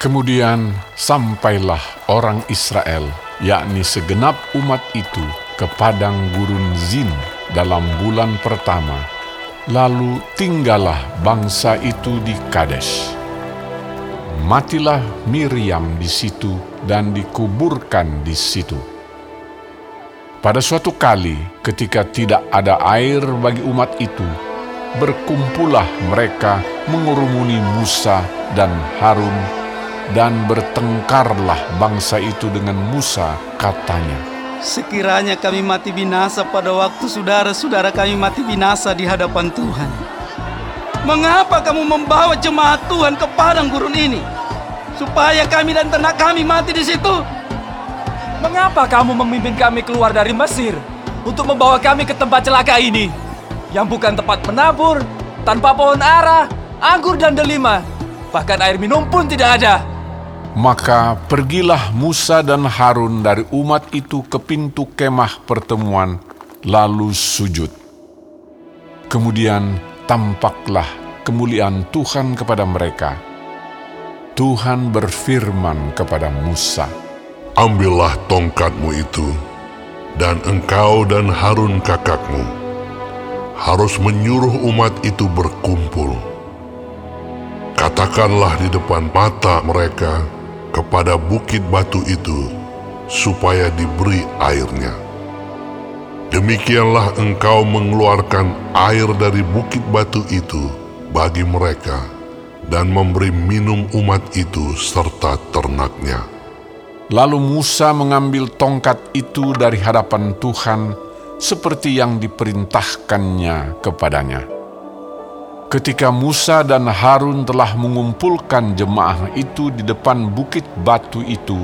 Kemudian sampailah orang Israel, yakni segenap umat itu, ke padang gurun Zin dalam bulan pertama. Lalu tinggallah bangsa itu di Kadesh. Matilah Miriam di situ dan dikuburkan di situ. Pada suatu kali, ketika tidak ada air bagi umat itu, berkumpullah mereka mengurumuni Musa dan Harun, dan bertengkarlah bangsa itu dengan Musa, katanya, Sekiranya kami mati binasa pada waktu saudara-saudara kami mati binasa di hadapan Tuhan. Mengapa kamu membawa jemaat Tuhan ke padang gurun ini? Supaya kami dan ternak kami mati di situ. Mengapa kamu memimpin kami keluar dari Mesir untuk membawa kami ke tempat celaka ini? Yang bukan tempat menabur, tanpa pohon ara, anggur dan delima, bahkan air minum pun tidak ada. Maka pergilah Musa dan Harun dari umat itu ke pintu kemah pertemuan, lalu sujud. Kemudian tampaklah kemuliaan Tuhan kepada mereka. Tuhan berfirman kepada Musa, Ambillah tongkatmu itu, dan engkau dan Harun kakakmu harus menyuruh umat itu berkumpul. Katakanlah di depan mata mereka kepada bukit batu itu, supaya diberi airnya. Demikianlah engkau mengeluarkan air dari bukit batu itu bagi mereka, dan memberi minum umat itu serta ternaknya. Lalu Musa mengambil tongkat itu dari hadapan Tuhan seperti yang diperintahkannya kepadanya. Ketika Musa dan Harun telah mengumpulkan jemaah itu di depan bukit batu itu,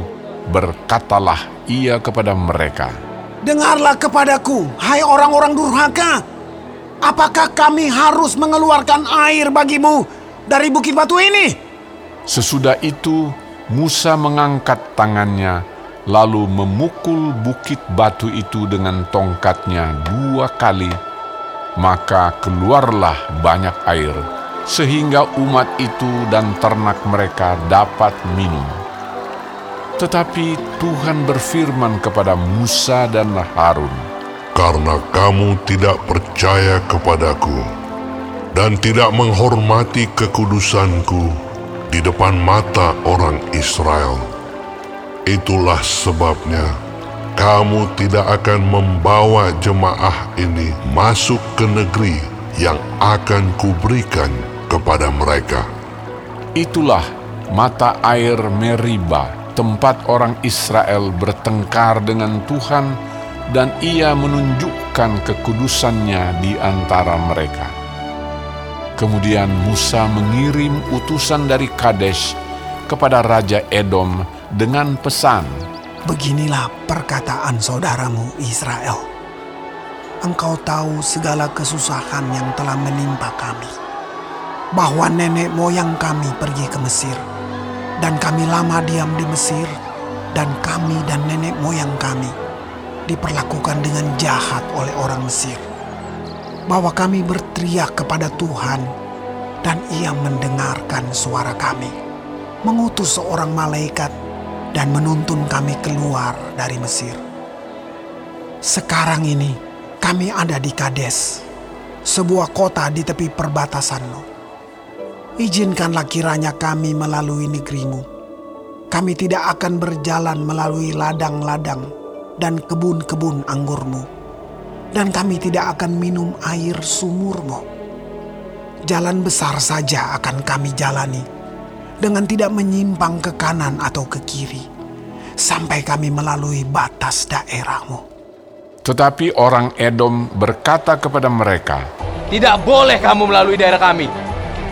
berkatalah ia kepada mereka, Dengarlah kepadaku, hai orang-orang durhaka. Apakah kami harus mengeluarkan air bagimu dari bukit batu ini? Sesudah itu Musa mengangkat tangannya, lalu memukul bukit batu itu dengan tongkatnya dua kali. Maka keluarlah banyak air, sehingga umat itu dan ternak mereka dapat minum. Tetapi Tuhan berfirman kepada Musa dan Harun, Karena kamu tidak percaya kepadaku dan tidak menghormati kekudusanku di depan mata orang Israel. Itulah sebabnya kamu tidak akan membawa jemaah ini masuk ke negeri yang akan kuberikan kepada mereka. Itulah mata air Meriba, tempat orang Israel bertengkar dengan Tuhan, dan ia menunjukkan kekudusannya di antara mereka. Kemudian Musa mengirim utusan dari Kadesh kepada Raja Edom dengan pesan, Beginilah perkataan saudaramu Israel. Engkau tahu segala kesusahan yang telah menimpa kami. Bahwa nenek moyang kami pergi ke Mesir. Dan kami lama diam di Mesir. Dan kami dan nenek moyang kami diperlakukan dengan jahat oleh orang Mesir. Bahwa kami berteriak kepada Tuhan dan ia mendengarkan suara kami. Mengutus seorang malaikat dan menuntun kami keluar dari Mesir. Sekarang ini kami ada di Kades, sebuah kota di tepi perbatasanmu. Izinkanlah kiranya kami melalui negerimu. Kami tidak akan berjalan melalui ladang-ladang dan kebun-kebun anggurmu. Dan kami tidak akan minum air sumurmu. Jalan besar saja akan kami jalani dengan tidak menyimpang ke kanan atau ke kiri, sampai kami melalui batas daerahmu. tetapi orang Edom berkata kepada mereka, Tidak boleh kamu melalui daerah kami.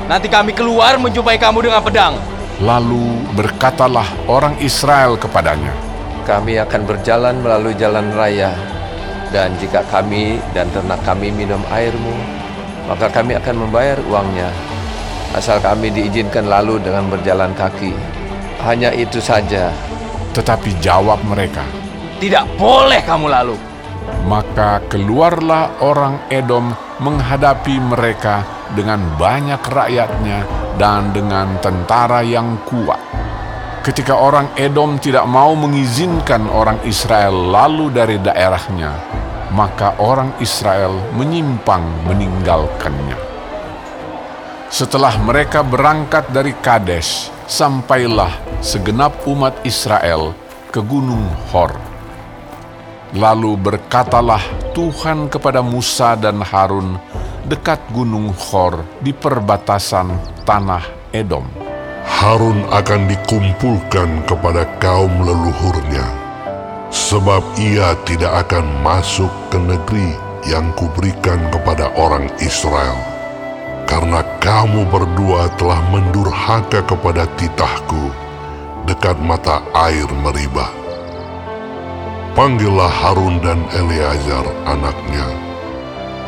Nanti kami keluar menjumpai kamu dengan pedang. lalu berkatalah orang Israel kepadanya, Kami akan berjalan melalui jalan raya, dan jika kami dan ternak kami minum airmu, maka kami akan membayar uangnya. Asal kami diizinkan lalu dengan berjalan kaki. Hanya itu saja. tetapi jawab mereka, Tidak boleh kamu lalu. Maka keluarlah orang Edom menghadapi mereka dengan banyak rakyatnya dan dengan tentara yang kuat. Ketika orang Edom tidak mau mengizinkan orang Israel lalu dari daerahnya, maka orang Israel menyimpang meninggalkannya. Setelah mereka berangkat dari Kades, sampailah segenap umat Israel ke Gunung Hor. Lalu berkatalah Tuhan kepada Musa dan Harun dekat Gunung Hor di perbatasan tanah Edom. Harun akan dikumpulkan kepada kaum leluhurnya, sebab ia tidak akan masuk ke negeri yang kuberikan kepada orang Israel, karena kamu berdua telah mendurhaka kepada titahku dekat mata air Meribah. Panggillah Harun dan Eleazar anaknya,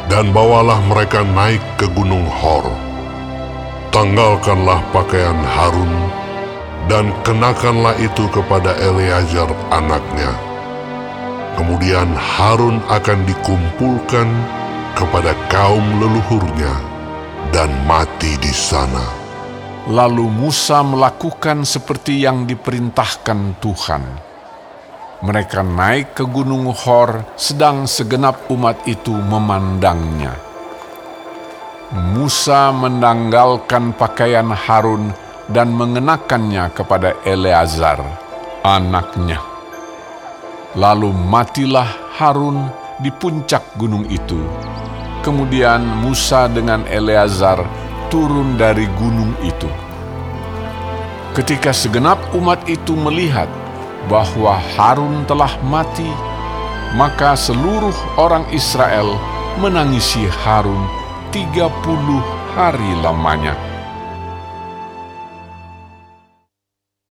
dan bawalah mereka naik ke Gunung Hor, Tanggalkanlah pakaian Harun dan kenakanlah itu kepada Eleazar anaknya. Kemudian Harun akan dikumpulkan kepada kaum leluhurnya dan mati di sana. Lalu Musa melakukan seperti yang diperintahkan Tuhan. Mereka naik ke Gunung Hor, sedang segenap umat itu memandangnya. Musa menanggalkan pakaian Harun dan mengenakannya kepada Eleazar, anaknya. Lalu matilah Harun di puncak gunung itu. Kemudian Musa dengan Eleazar turun dari gunung itu. Ketika segenap umat itu melihat bahwa Harun telah mati, maka seluruh orang Israel menangisi Harun 30 hari lamanya.